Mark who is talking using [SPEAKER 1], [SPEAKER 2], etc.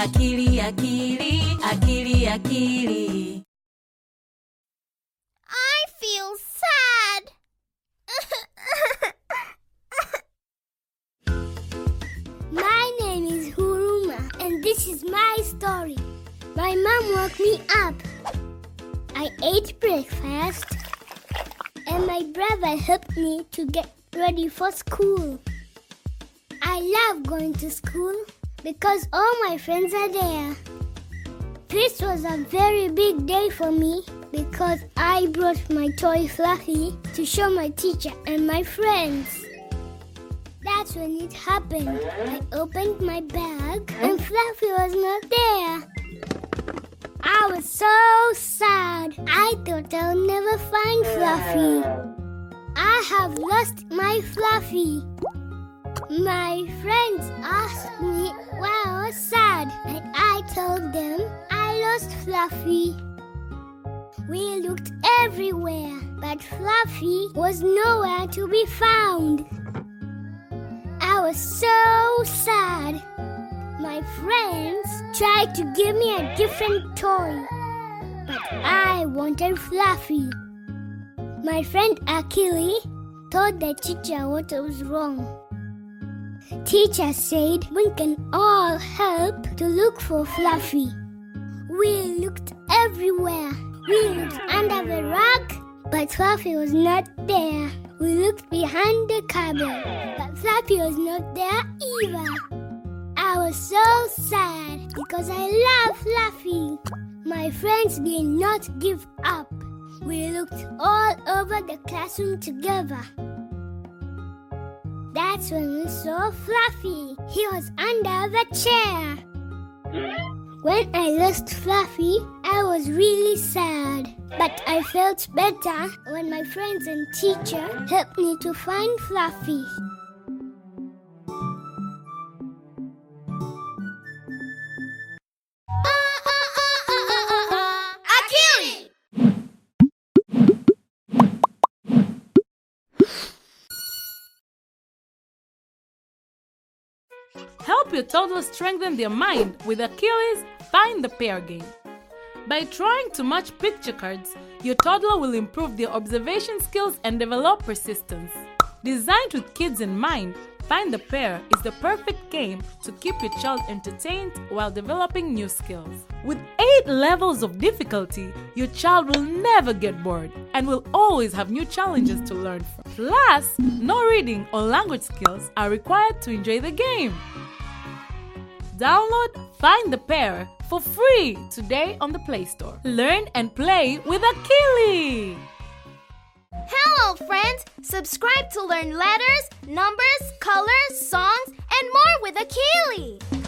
[SPEAKER 1] akili akili akili akili
[SPEAKER 2] I feel sad.
[SPEAKER 3] My name is Huruma, and this is my story. My mom woke me up. I ate breakfast, and my brother helped me to get ready for school. I love going to school because all my friends are there. This was a very big day for me because I brought my toy Fluffy to show my teacher and my friends. That's when it happened. I opened my bag and Fluffy was not there. I was so sad. I thought I'll never find Fluffy. I have lost my Fluffy. My friends asked me why I was sad, and I told them I lost Fluffy. We looked everywhere, but Fluffy was nowhere to be found. I was so sad. My friends tried to give me a different toy, but I wanted Fluffy. My friend Akili told the teacher what was wrong. Teacher said we can all help to look for Fluffy. We looked everywhere. We looked under the rug, but Fluffy was not there. We looked behind the cupboard, but Fluffy was not there either. I was so sad because I love Fluffy. My friends did not give up. We looked all over the classroom together. That's when we saw Fluffy. He was under the chair. When I lost Fluffy, I was really sad. But I felt better when my friends and teacher helped me to find Fluffy.
[SPEAKER 4] Help your toddler strengthen their mind with Akili's Find the Pair game. By trying to match picture cards, your toddler will improve their observation skills and develop persistence. Designed with kids in mind, Find the Pair is the perfect game to keep your child entertained while developing new skills. With 8 levels of difficulty, your child will never get bored and will always have new challenges to learn from. Last, no reading or language skills are required to enjoy the game. Download Find the Pair for free today on the Play Store. Learn and play with Akili!
[SPEAKER 2] Hello, friends! Subscribe to learn letters, numbers, colors, songs, and more with Akili!